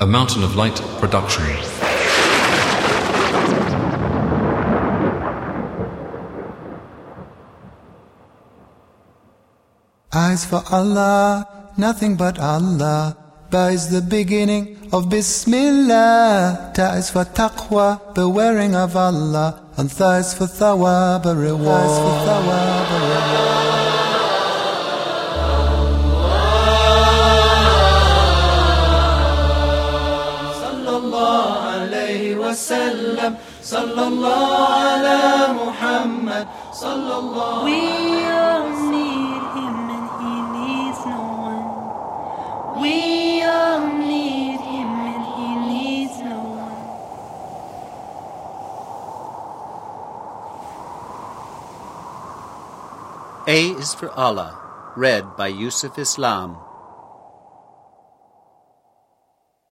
A Mountain of Light production. Eyes for Allah, nothing but Allah. Ba is the beginning of Bismillah. Ta is for taqwa, bewaring of Allah. And Tha is for thawab, a reward. الله عليه وسلم صلى الله على محمد صلى الله We all need him and he needs no one. We all need him and he needs no one. A is for Allah, read by Yusuf Islam.